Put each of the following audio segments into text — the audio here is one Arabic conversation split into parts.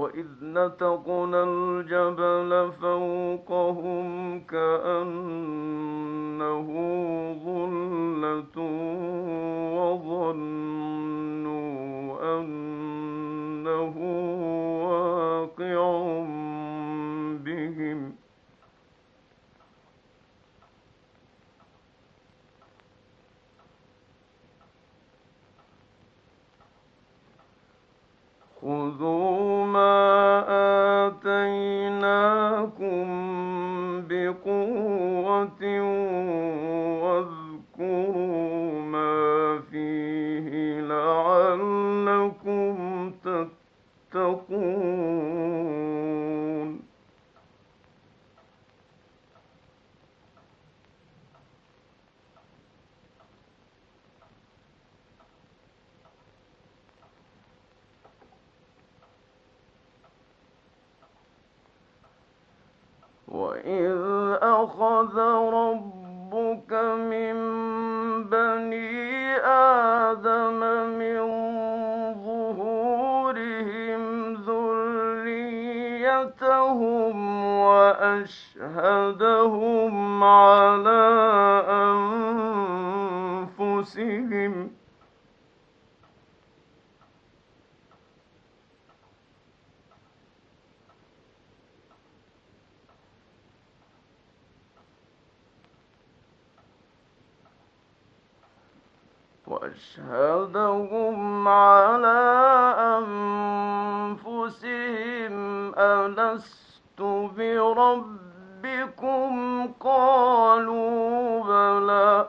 وإذ نتقنا الجبل فوقهم كأنه ظلة وظنوا أنه واقع بهم. خذوا ذريتهم وأشهدهم على أنفسهم. وأشهدهم على أنفسهم ألست بربكم قالوا بلى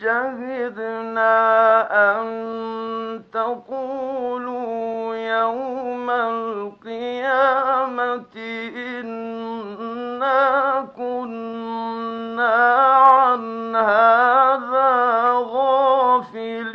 شهدنا أن تقولوا يوم القيامة إنا كنا عن هذا غافلين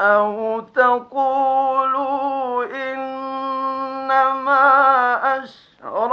أو تقولوا إنما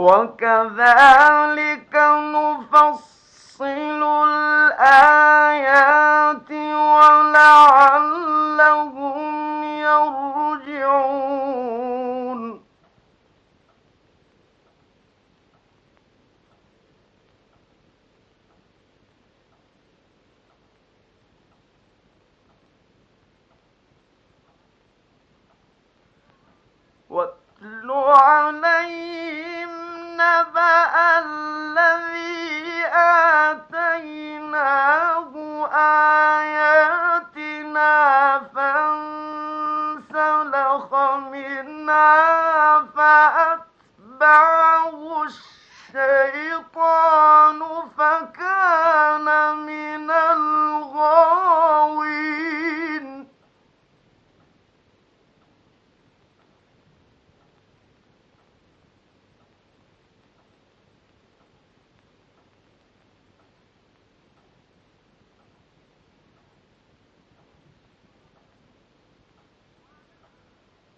وكذلك نفصل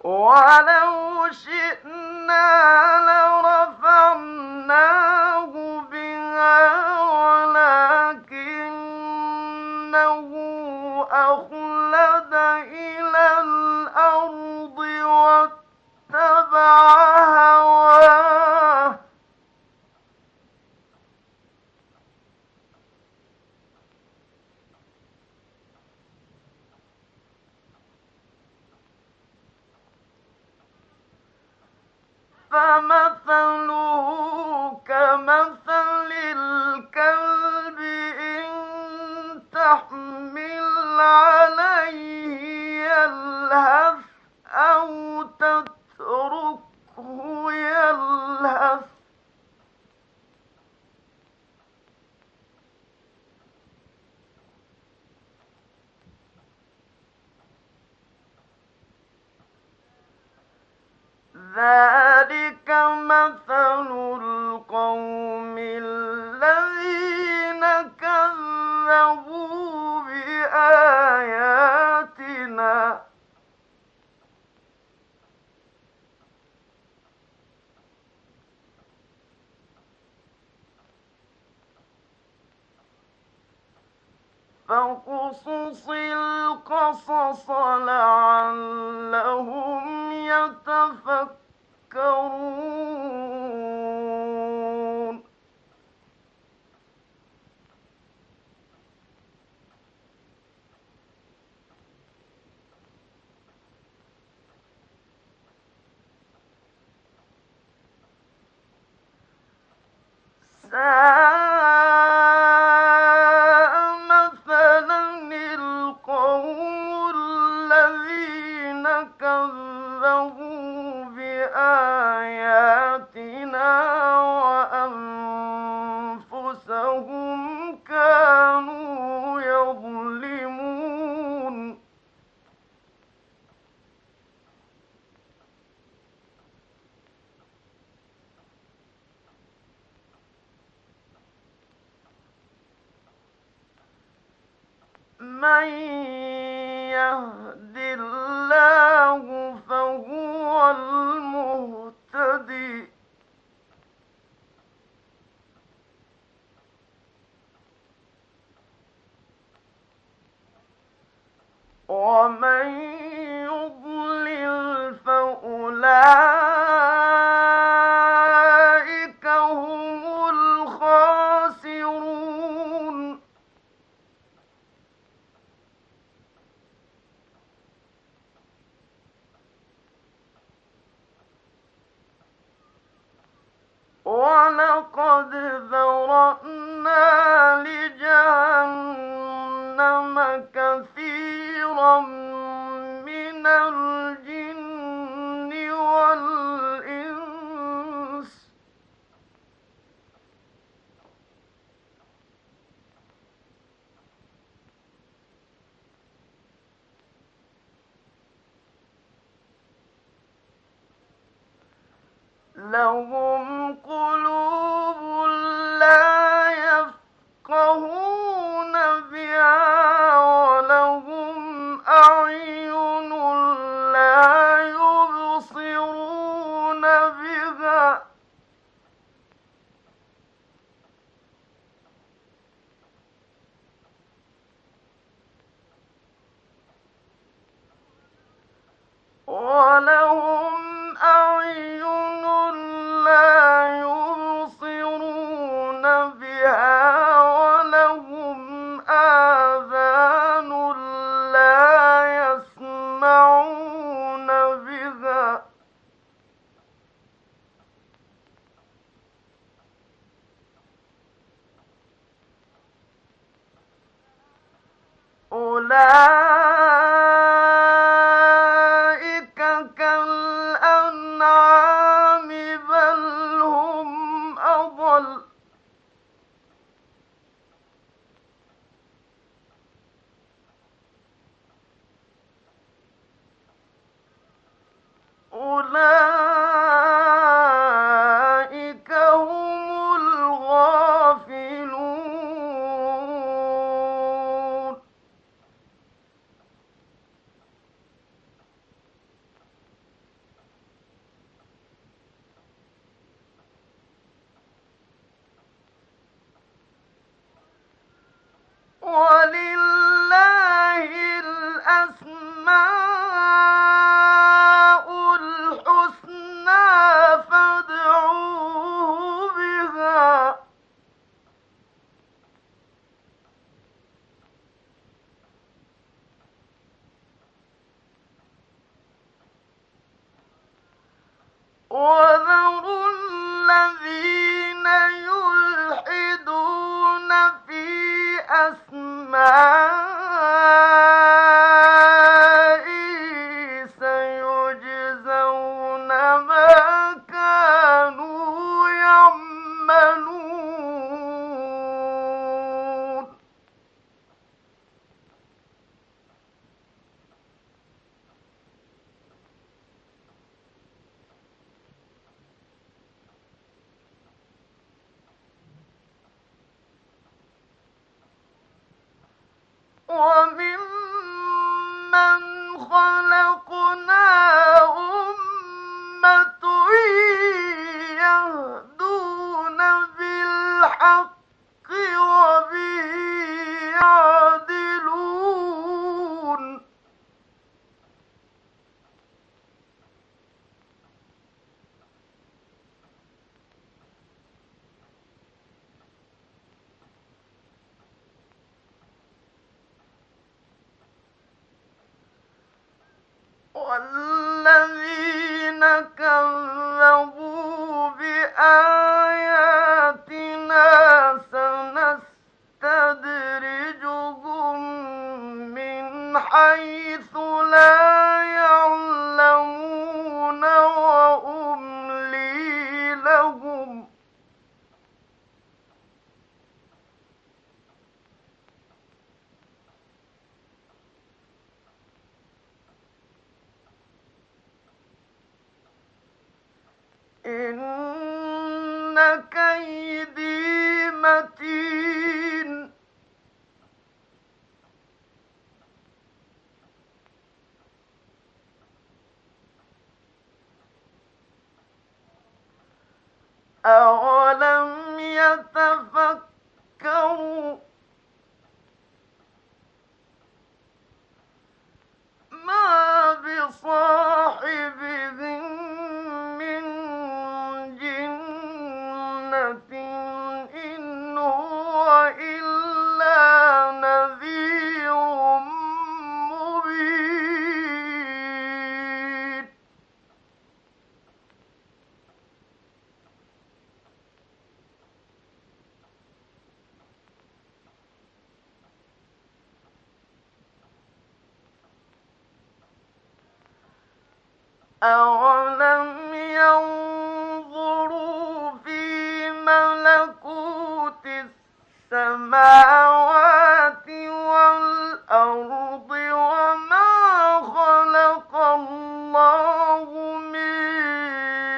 ولو شئنا あ。ومن يضلل فأولئك لهم قلوب لا وممن خلقنا أمة Oh.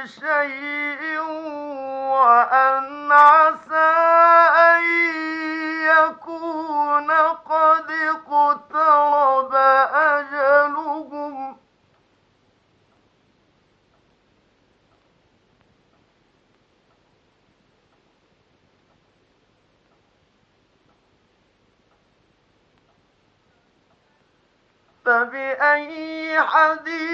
شيء وأن عسى أن يكون قد اقترب أجلهم. فبأي حديث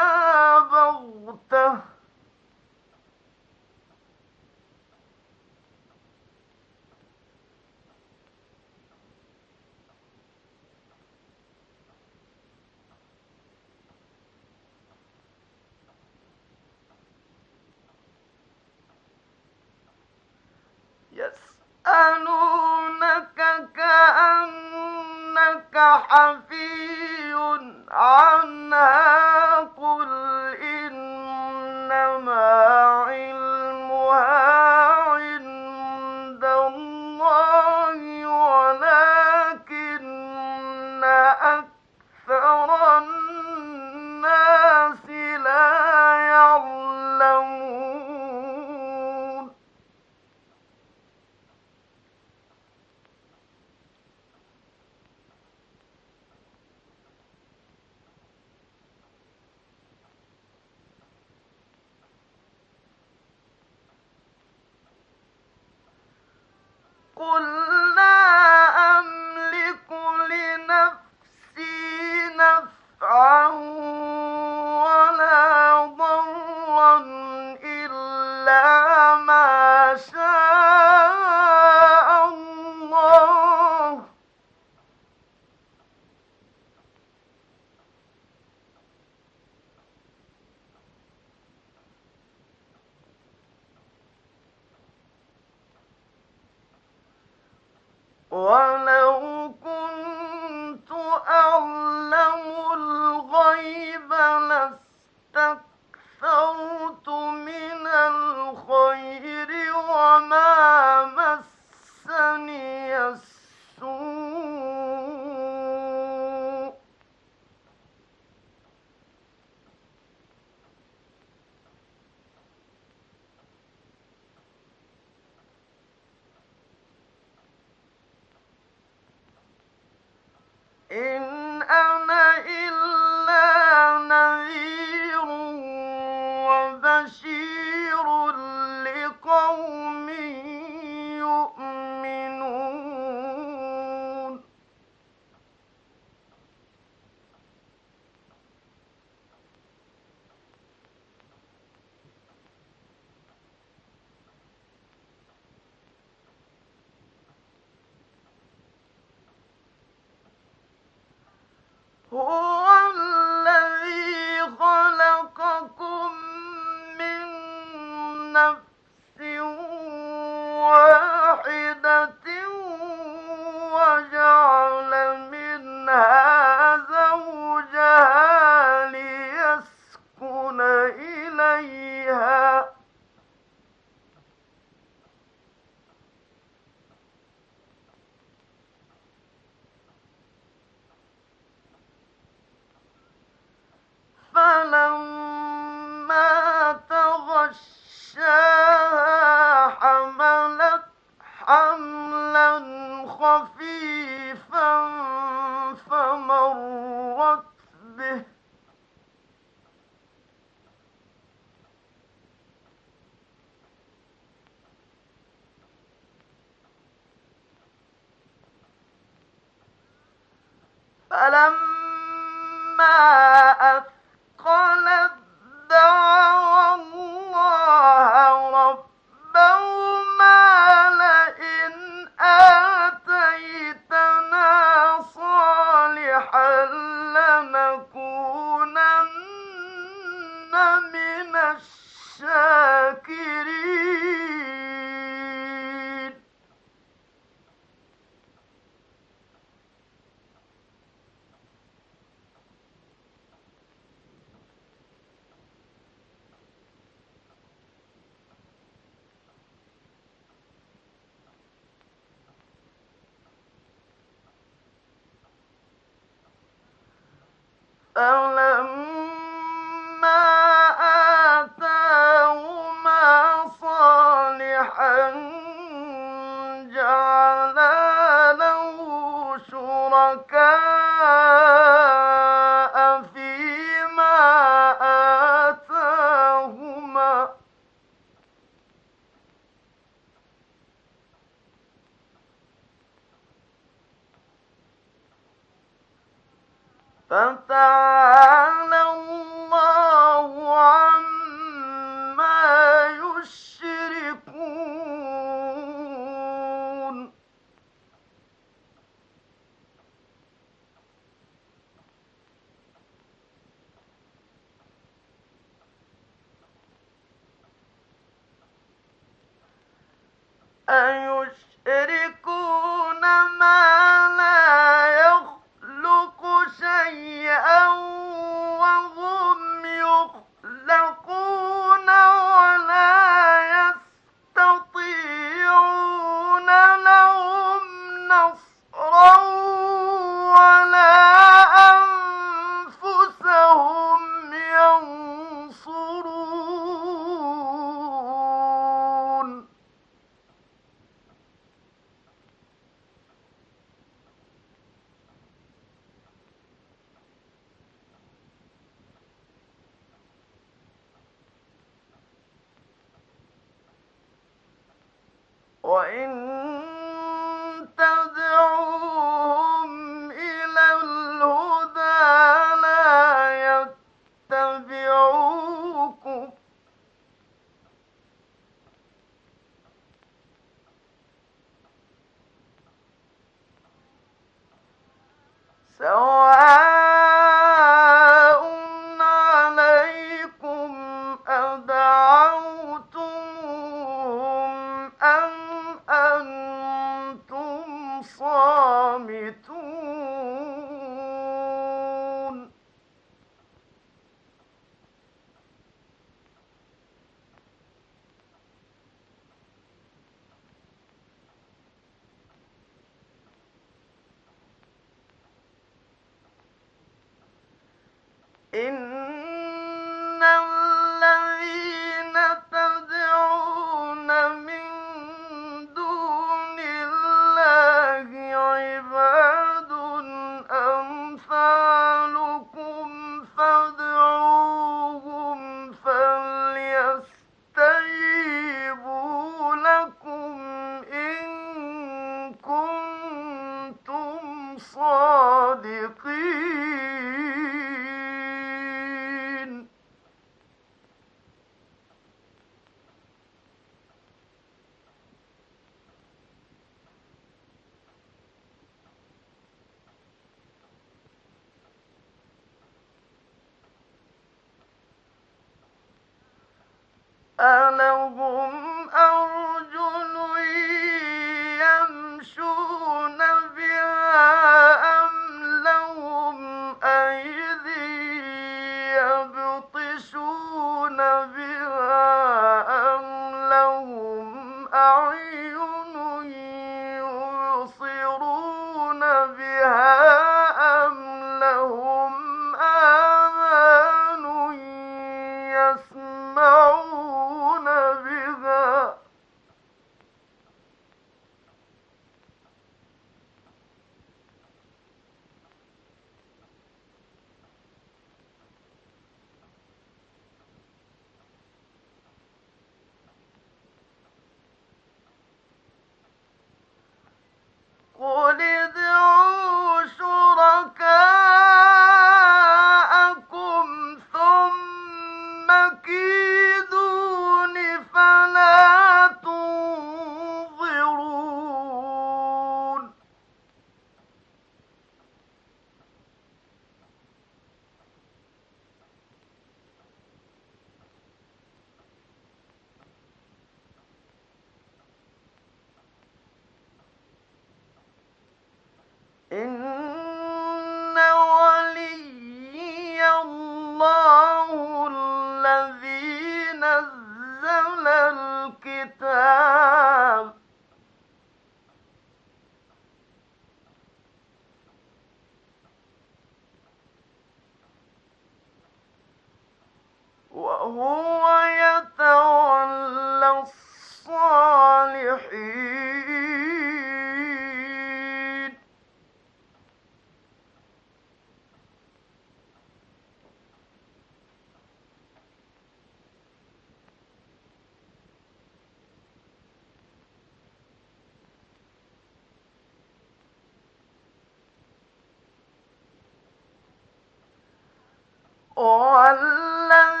والذين